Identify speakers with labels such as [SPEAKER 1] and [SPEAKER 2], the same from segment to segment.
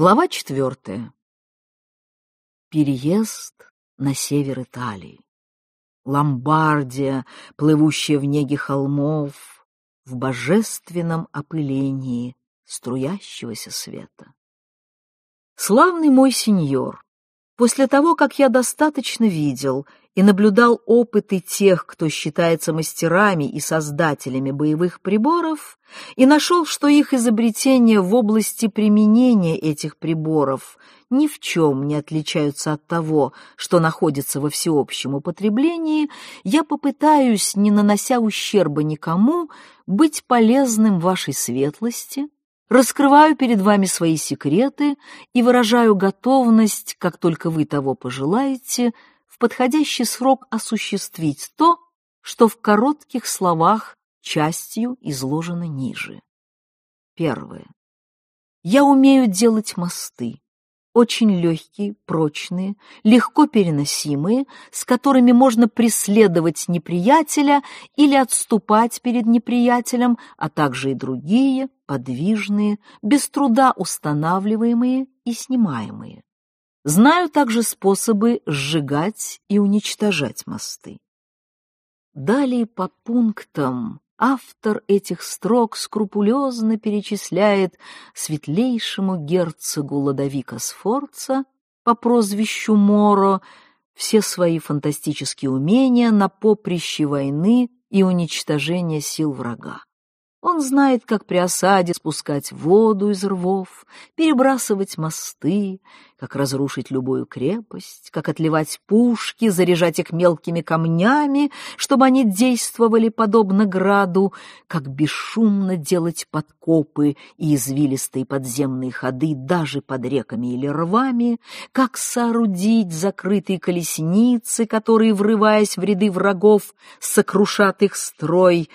[SPEAKER 1] Глава четвертая. Переезд на север Италии. Ломбардия, плывущая в неге холмов, в божественном опылении струящегося света. Славный мой сеньор, после того, как я достаточно видел и наблюдал опыты тех, кто считается мастерами и создателями боевых приборов, и нашел, что их изобретения в области применения этих приборов ни в чем не отличаются от того, что находится во всеобщем употреблении, я попытаюсь, не нанося ущерба никому, быть полезным вашей светлости, раскрываю перед вами свои секреты и выражаю готовность, как только вы того пожелаете, в подходящий срок осуществить то, что в коротких словах частью изложено ниже. Первое. Я умею делать мосты, очень легкие, прочные, легко переносимые, с которыми можно преследовать неприятеля или отступать перед неприятелем, а также и другие, подвижные, без труда устанавливаемые и снимаемые. Знаю также способы сжигать и уничтожать мосты. Далее по пунктам автор этих строк скрупулезно перечисляет светлейшему герцогу Ладовика Сфорца по прозвищу Моро все свои фантастические умения на поприще войны и уничтожения сил врага. Он знает, как при осаде спускать воду из рвов, перебрасывать мосты, как разрушить любую крепость, как отливать пушки, заряжать их мелкими камнями, чтобы они действовали подобно граду, как бесшумно делать подкопы и извилистые подземные ходы даже под реками или рвами, как соорудить закрытые колесницы, которые, врываясь в ряды врагов, сокрушат их строй,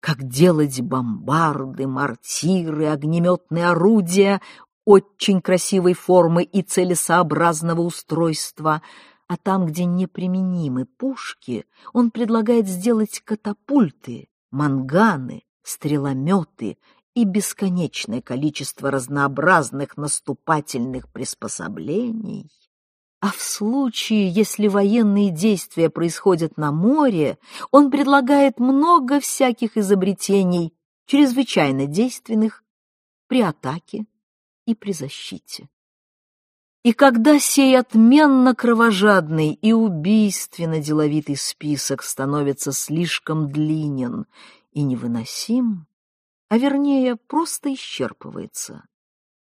[SPEAKER 1] как делать бомбарды, мортиры, огнеметные орудия очень красивой формы и целесообразного устройства, а там, где неприменимы пушки, он предлагает сделать катапульты, манганы, стрелометы и бесконечное количество разнообразных наступательных приспособлений. А в случае, если военные действия происходят на море, он предлагает много всяких изобретений, чрезвычайно действенных при атаке и при защите. И когда сей отменно кровожадный и убийственно деловитый список становится слишком длинен и невыносим, а вернее просто исчерпывается,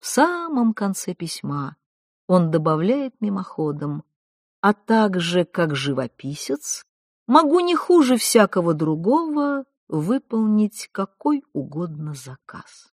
[SPEAKER 1] в самом конце письма он добавляет мимоходом, а также, как живописец, могу не хуже всякого другого выполнить какой угодно заказ.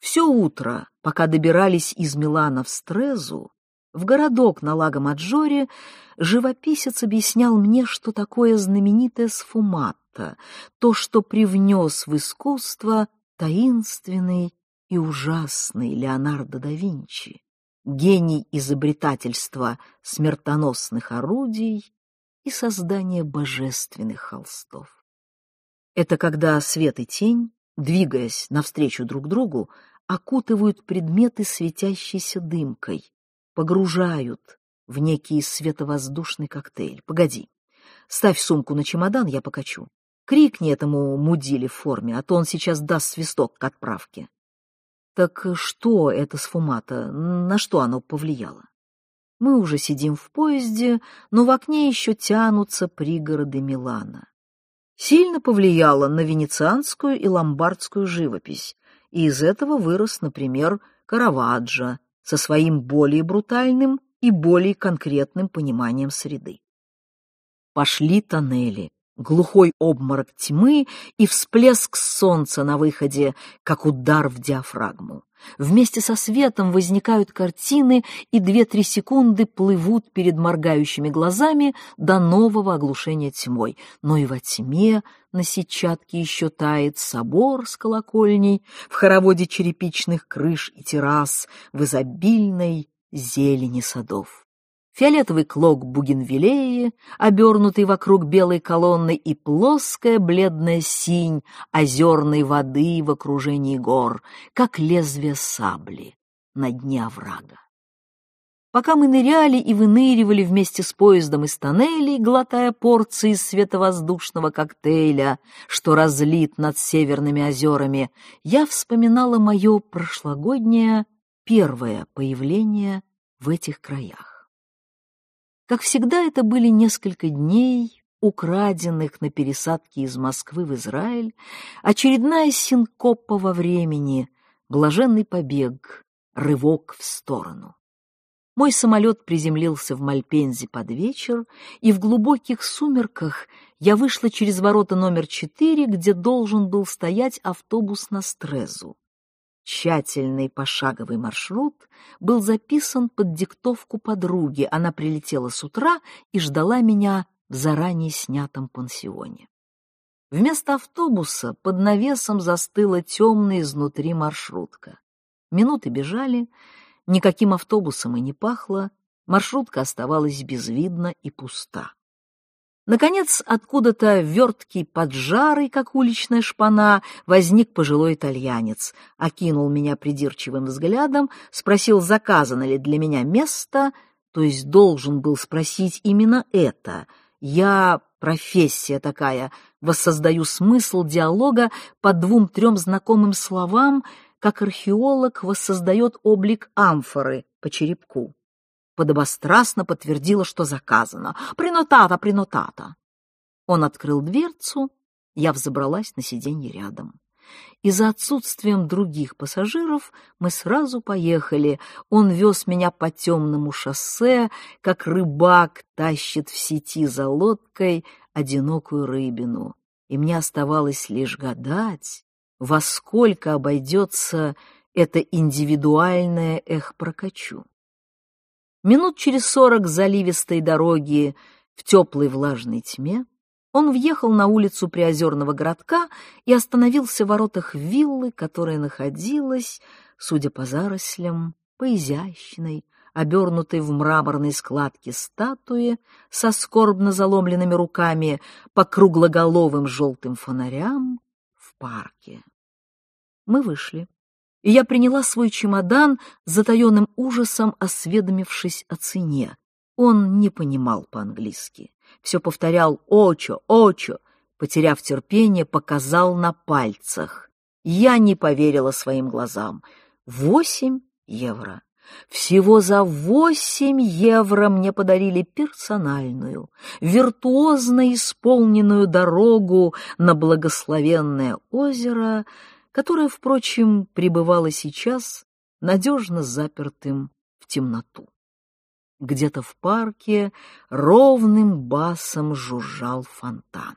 [SPEAKER 1] Все утро, пока добирались из Милана в Стрезу, в городок на Лаго Маджоре, живописец объяснял мне, что такое знаменитое сфуматто, то, что привнес в искусство таинственный и ужасный Леонардо да Винчи гений изобретательства смертоносных орудий и создания божественных холстов. Это когда свет и тень, двигаясь навстречу друг другу, окутывают предметы светящейся дымкой, погружают в некий световоздушный коктейль. Погоди, ставь сумку на чемодан, я покачу. Крикни этому мудиле в форме, а то он сейчас даст свисток к отправке. Так что это сфумата, на что оно повлияло? Мы уже сидим в поезде, но в окне еще тянутся пригороды Милана. Сильно повлияло на венецианскую и ломбардскую живопись, и из этого вырос, например, Караваджо со своим более брутальным и более конкретным пониманием среды. Пошли тоннели, глухой обморок тьмы и всплеск солнца на выходе, как удар в диафрагму. Вместе со светом возникают картины и две-три секунды плывут перед моргающими глазами до нового оглушения тьмой. Но и во тьме на сетчатке еще тает собор с колокольней в хороводе черепичных крыш и террас в изобильной зелени садов фиолетовый клок бугенвиллеи, обернутый вокруг белой колонны, и плоская бледная синь озерной воды в окружении гор, как лезвие сабли. на дне оврага. Пока мы ныряли и выныривали вместе с поездом из тоннелей, глотая порции световоздушного коктейля, что разлит над северными озерами, я вспоминала мое прошлогоднее первое появление в этих краях. Как всегда, это были несколько дней, украденных на пересадке из Москвы в Израиль, очередная синкопа во времени, блаженный побег, рывок в сторону. Мой самолет приземлился в Мальпензе под вечер, и в глубоких сумерках я вышла через ворота номер четыре, где должен был стоять автобус на Стрезу. Тщательный пошаговый маршрут был записан под диктовку подруги. Она прилетела с утра и ждала меня в заранее снятом пансионе. Вместо автобуса под навесом застыла темная изнутри маршрутка. Минуты бежали, Никаким автобусом и не пахло, маршрутка оставалась безвидна и пуста. Наконец, откуда-то верткий поджарый, как уличная шпана, возник пожилой итальянец, окинул меня придирчивым взглядом, спросил, заказано ли для меня место, то есть должен был спросить именно это. Я, профессия такая, воссоздаю смысл диалога по двум-трем знакомым словам — как археолог воссоздает облик амфоры по черепку. Подобострастно подтвердила, что заказано. «Принотата, принотата!» Он открыл дверцу, я взобралась на сиденье рядом. И за отсутствием других пассажиров мы сразу поехали. Он вез меня по темному шоссе, как рыбак тащит в сети за лодкой одинокую рыбину. И мне оставалось лишь гадать, во сколько обойдется это индивидуальное эх прокачу. Минут через сорок заливистой дороги в теплой влажной тьме он въехал на улицу приозерного городка и остановился в воротах виллы, которая находилась, судя по зарослям, по изящной, обернутой в мраморной складке статуи со скорбно заломленными руками по круглоголовым желтым фонарям в парке. Мы вышли, и я приняла свой чемодан с затаенным ужасом, осведомившись о цене. Он не понимал по-английски. Все повторял «Очо, очо», потеряв терпение, показал на пальцах. Я не поверила своим глазам. Восемь евро. Всего за восемь евро мне подарили персональную, виртуозно исполненную дорогу на благословенное озеро — которое, впрочем, пребывало сейчас надежно запертым в темноту. Где-то в парке ровным басом жужжал фонтан.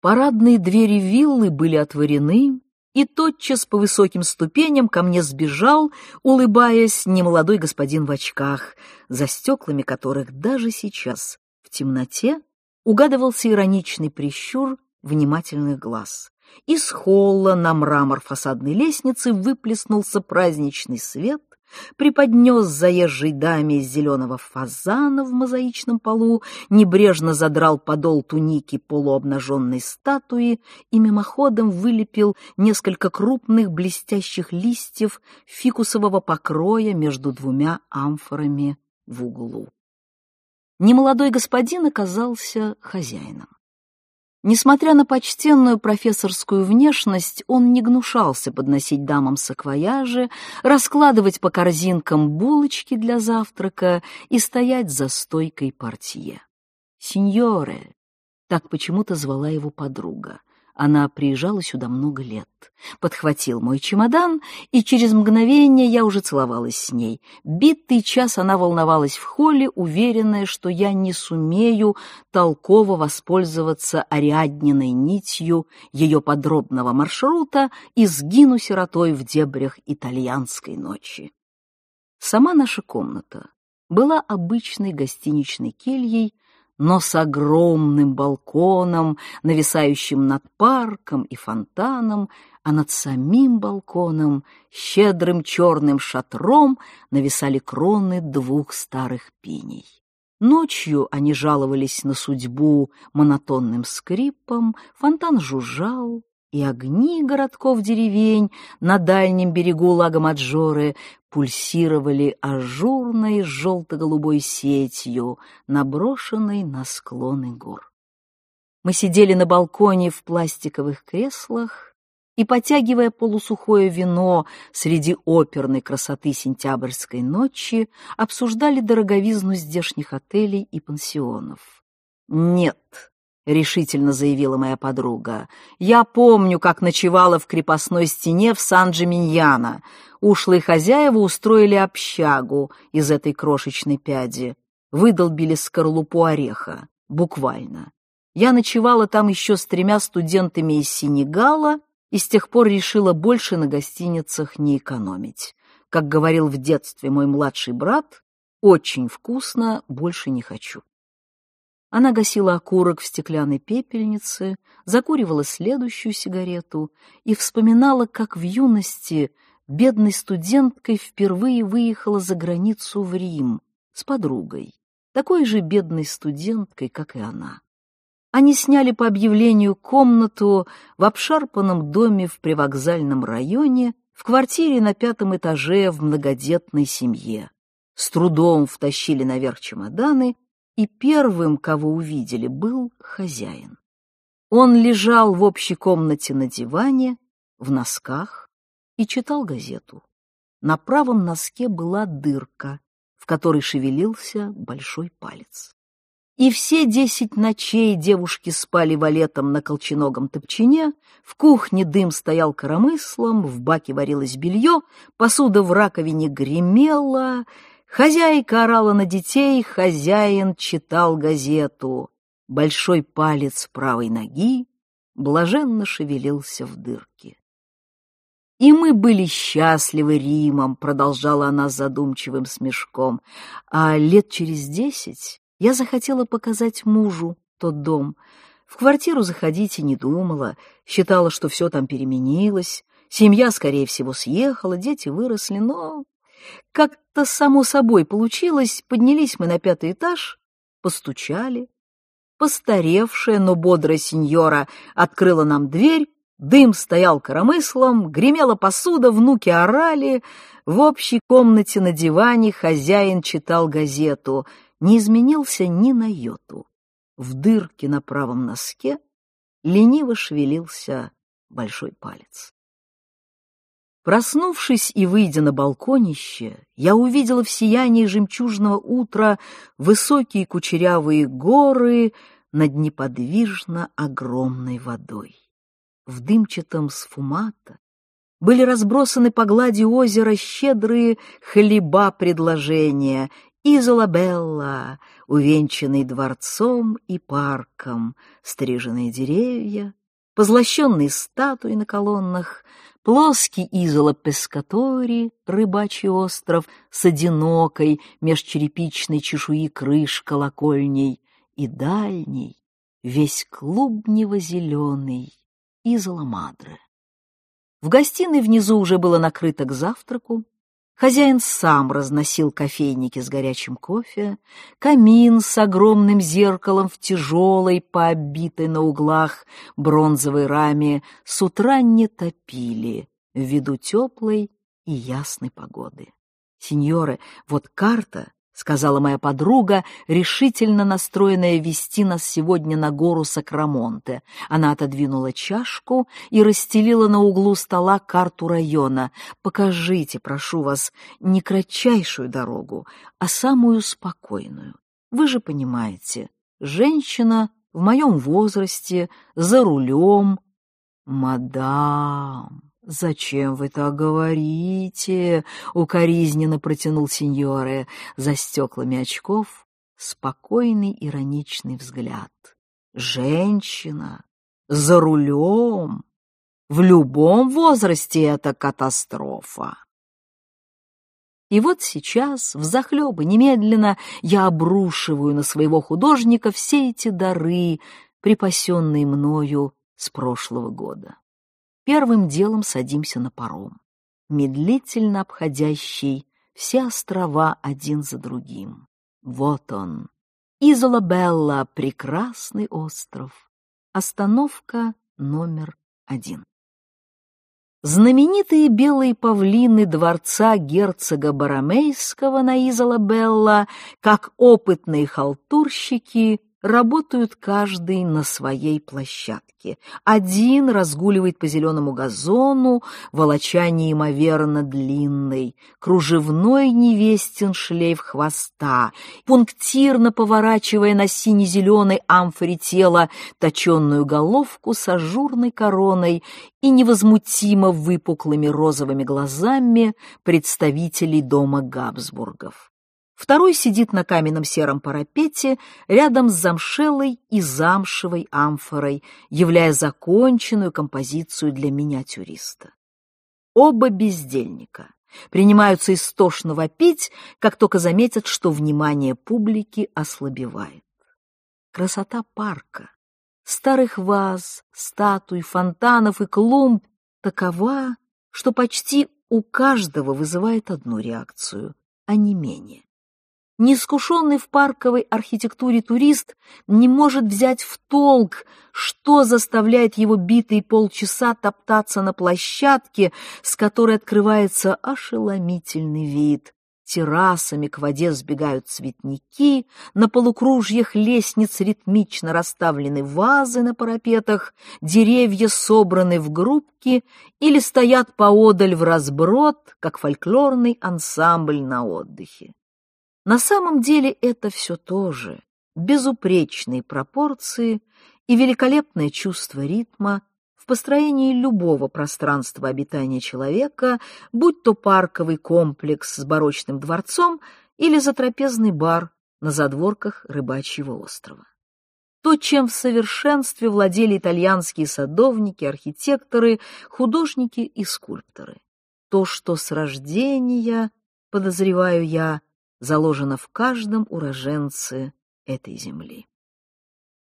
[SPEAKER 1] Парадные двери виллы были отворены, и тотчас по высоким ступеням ко мне сбежал, улыбаясь, немолодой господин в очках, за стеклами которых даже сейчас, в темноте, угадывался ироничный прищур внимательных глаз. Из холла на мрамор фасадной лестницы выплеснулся праздничный свет, преподнес заезжей даме из зеленого фазана в мозаичном полу, небрежно задрал подол туники полуобнаженной статуи и мимоходом вылепил несколько крупных блестящих листьев фикусового покроя между двумя амфорами в углу. Немолодой господин оказался хозяином. Несмотря на почтенную профессорскую внешность, он не гнушался подносить дамам саквояжи, раскладывать по корзинкам булочки для завтрака и стоять за стойкой портье. «Синьоре», — так почему-то звала его подруга, она приезжала сюда много лет. Подхватил мой чемодан, и через мгновение я уже целовалась с ней. Битый час она волновалась в холле, уверенная, что я не сумею толково воспользоваться Ариадниной нитью ее подробного маршрута и сгину сиротой в дебрях итальянской ночи. Сама наша комната была обычной гостиничной кельей но с огромным балконом, нависающим над парком и фонтаном, а над самим балконом щедрым черным шатром нависали кроны двух старых пиней. Ночью они жаловались на судьбу монотонным скрипом, фонтан жужжал, и огни городков-деревень на дальнем берегу лага Маджоры пульсировали ажурной желто-голубой сетью, наброшенной на склоны гор. Мы сидели на балконе в пластиковых креслах и, потягивая полусухое вино среди оперной красоты сентябрьской ночи, обсуждали дороговизну здешних отелей и пансионов. «Нет», — решительно заявила моя подруга. «Я помню, как ночевала в крепостной стене в Сан-Джиминьяно. Ушлые хозяева устроили общагу из этой крошечной пяди. Выдолбили скорлупу ореха, буквально. Я ночевала там еще с тремя студентами из Сенегала и с тех пор решила больше на гостиницах не экономить. Как говорил в детстве мой младший брат, очень вкусно, больше не хочу. Она гасила окурок в стеклянной пепельнице, закуривала следующую сигарету и вспоминала, как в юности бедной студенткой впервые выехала за границу в Рим с подругой, такой же бедной студенткой, как и она. Они сняли по объявлению комнату в обшарпанном доме в привокзальном районе в квартире на пятом этаже в многодетной семье. С трудом втащили наверх чемоданы и первым, кого увидели, был хозяин. Он лежал в общей комнате на диване, в носках, и читал газету. На правом носке была дырка, в которой шевелился большой палец. И все десять ночей девушки спали валетом на колченогом топчине, в кухне дым стоял коромыслом, в баке варилось белье, посуда в раковине гремела, Хозяйка орала на детей, хозяин читал газету. Большой палец правой ноги блаженно шевелился в дырке. «И мы были счастливы Римом», — продолжала она задумчивым смешком. «А лет через десять я захотела показать мужу тот дом. В квартиру заходить и не думала, считала, что все там переменилось, семья, скорее всего, съехала, дети выросли, но как-то само собой получилось, поднялись мы на пятый этаж, постучали. Постаревшая, но бодрая сеньора открыла нам дверь, дым стоял коромыслом, гремела посуда, внуки орали. В общей комнате на диване хозяин читал газету, не изменился ни на йоту. В дырке на правом носке лениво шевелился большой палец. Проснувшись и выйдя на балконище, я увидела в сиянии жемчужного утра высокие кучерявые горы над неподвижно огромной водой. В дымчатом сфумата были разбросаны по глади озера щедрые хлеба предложения Изолабелла, увенчанный дворцом и парком, стриженные деревья, позлощенные статуи на колоннах, плоский изола Пескатори, рыбачий остров с одинокой межчерепичной чешуи крыш колокольней и дальний, весь клубнево-зеленый, изола Мадре. В гостиной внизу уже было накрыто к завтраку, Хозяин сам разносил кофейники с горячим кофе, камин с огромным зеркалом в тяжелой, пообитой на углах бронзовой раме с утра не топили ввиду теплой и ясной погоды. Сеньоры, вот карта — сказала моя подруга, решительно настроенная вести нас сегодня на гору Сакрамонте. Она отодвинула чашку и расстелила на углу стола карту района. «Покажите, прошу вас, не кратчайшую дорогу, а самую спокойную. Вы же понимаете, женщина в моем возрасте, за рулем». «Мадам!» «Зачем вы так говорите?» — укоризненно протянул сеньоре за стеклами очков спокойный ироничный взгляд. «Женщина за рулем в любом возрасте это катастрофа!» И вот сейчас, взахлеб и немедленно, я обрушиваю на своего художника все эти дары, припасенные мною с прошлого года. Первым делом садимся на паром, медлительно обходящий все острова один за другим. Вот он, Изола-Белла, прекрасный остров. Остановка номер один. Знаменитые белые павлины дворца герцога Барамейского на Изолабелла, как опытные халтурщики, работают каждый на своей площадке. Один разгуливает по зеленому газону, волоча неимоверно длинный, кружевной невестин шлейф хвоста, пунктирно поворачивая на сине-зеленой амфоре тела точенную головку с ажурной короной и невозмутимо выпуклыми розовыми глазами представителей дома Габсбургов. Второй сидит на каменном сером парапете рядом с замшелой и замшевой амфорой, являя законченную композицию для миниатюриста. Оба бездельника принимаются истошно вопить, как только заметят, что внимание публики ослабевает. Красота парка, старых ваз, статуй, фонтанов и клумб такова, что почти у каждого вызывает одну реакцию, а не менее. Неискушенный в парковой архитектуре турист не может взять в толк, что заставляет его битые полчаса топтаться на площадке, с которой открывается ошеломительный вид. Террасами к воде сбегают цветники, на полукружьях лестниц ритмично расставлены вазы на парапетах, деревья собраны в группки или стоят поодаль в разброд, как фольклорный ансамбль на отдыхе. На самом деле это все тоже безупречные пропорции и великолепное чувство ритма в построении любого пространства обитания человека, будь то парковый комплекс с барочным дворцом или затрапезный бар на задворках рыбачьего острова. То, чем в совершенстве владели итальянские садовники, архитекторы, художники и скульпторы. То, что с рождения, подозреваю я, заложено в каждом уроженце этой земли.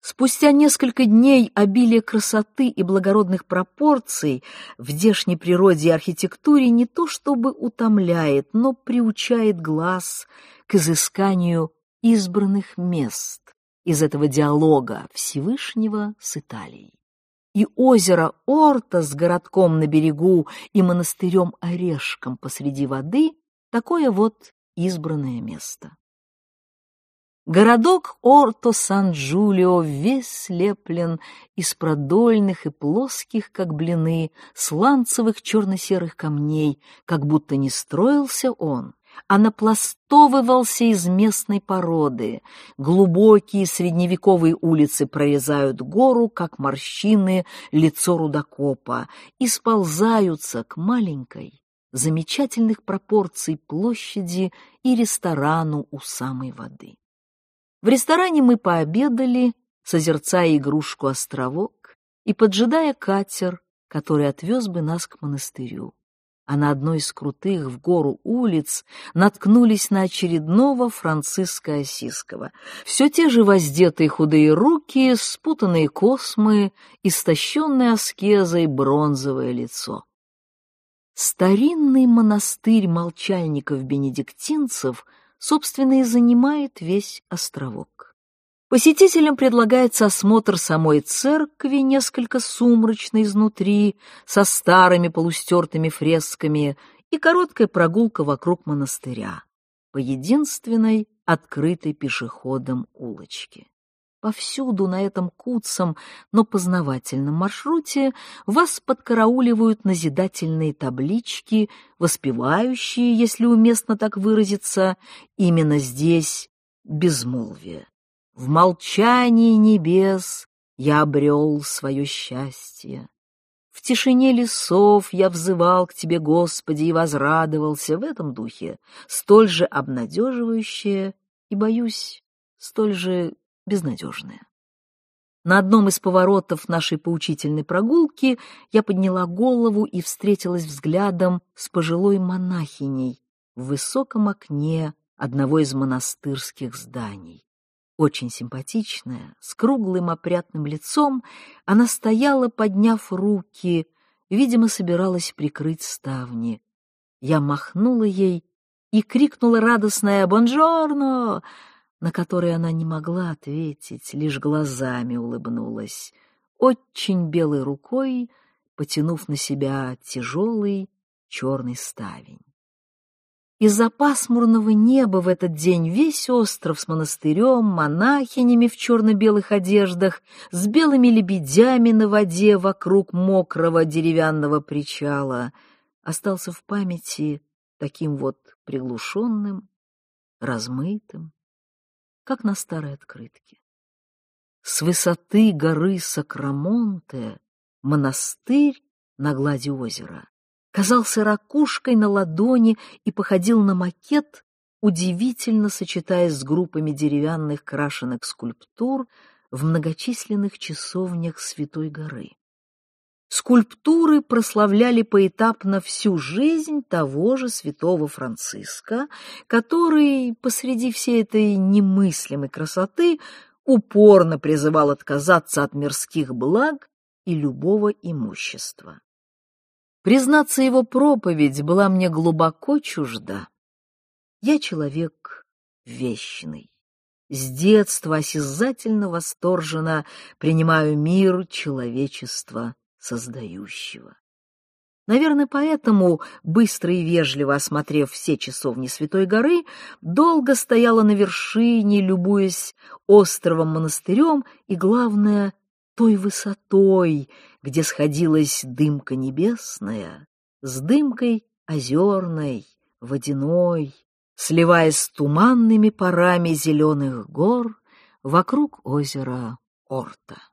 [SPEAKER 1] Спустя несколько дней обилие красоты и благородных пропорций в дешней природе и архитектуре не то чтобы утомляет, но приучает глаз к изысканию избранных мест из этого диалога Всевышнего с Италией. И озеро Орта с городком на берегу и монастырем-орешком посреди воды — такое вот избранное место. Городок Орто-Сан-Джулио весь слеплен из продольных и плоских, как блины, сланцевых черно-серых камней, как будто не строился он, а напластовывался из местной породы. Глубокие средневековые улицы прорезают гору, как морщины лицо рудокопа, и сползаются к маленькой, замечательных пропорций площади и ресторану у самой воды. В ресторане мы пообедали, созерцая игрушку «Островок» и поджидая катер, который отвез бы нас к монастырю. А на одной из крутых в гору улиц наткнулись на очередного Франциска Осиского. Все те же воздетые худые руки, спутанные космы, истощенное аскезой бронзовое лицо. Старинный монастырь молчальников-бенедиктинцев, собственно, и занимает весь островок. Посетителям предлагается осмотр самой церкви, несколько сумрачной изнутри, со старыми полустертыми фресками, и короткая прогулка вокруг монастыря по единственной открытой пешеходам улочке. Повсюду на этом куцом, но познавательном маршруте вас подкарауливают назидательные таблички, воспевающие, если уместно так выразиться, именно здесь безмолвие. В молчании небес я обрел свое счастье. В тишине лесов я взывал к Тебе, Господи, и возрадовался в этом духе, столь же обнадеживающее и, боюсь, столь же безнадежная. На одном из поворотов нашей поучительной прогулки я подняла голову и встретилась взглядом с пожилой монахиней в высоком окне одного из монастырских зданий. Очень симпатичная, с круглым опрятным лицом, она стояла, подняв руки, видимо, собиралась прикрыть ставни. Я махнула ей и крикнула радостное «Бонжорно!», на который она не могла ответить, лишь глазами улыбнулась, очень белой рукой потянув на себя тяжелый черный ставень. Из-за пасмурного неба в этот день весь остров с монастырем, монахинями в черно-белых одеждах, с белыми лебедями на воде вокруг мокрого деревянного причала остался в памяти таким вот приглушенным, размытым, как на старой открытке. С высоты горы Сакрамонте монастырь на глади озера казался ракушкой на ладони и походил на макет, удивительно сочетаясь с группами деревянных крашеных скульптур в многочисленных часовнях Святой горы. Скульптуры прославляли поэтапно всю жизнь того же святого Франциска, который посреди всей этой немыслимой красоты упорно призывал отказаться от мирских благ и любого имущества. Признаться, его проповедь была мне глубоко чужда. Я человек вечный. С детства осязательно восторженно принимаю мир человечества создающего. Наверное, поэтому, быстро и вежливо осмотрев все часовни Святой горы, долго стояла на вершине, любуясь островом-монастырем и, главное, той высотой, где сходилась дымка небесная с дымкой озерной, водяной, сливаясь с туманными парами зеленых гор вокруг озера Орта.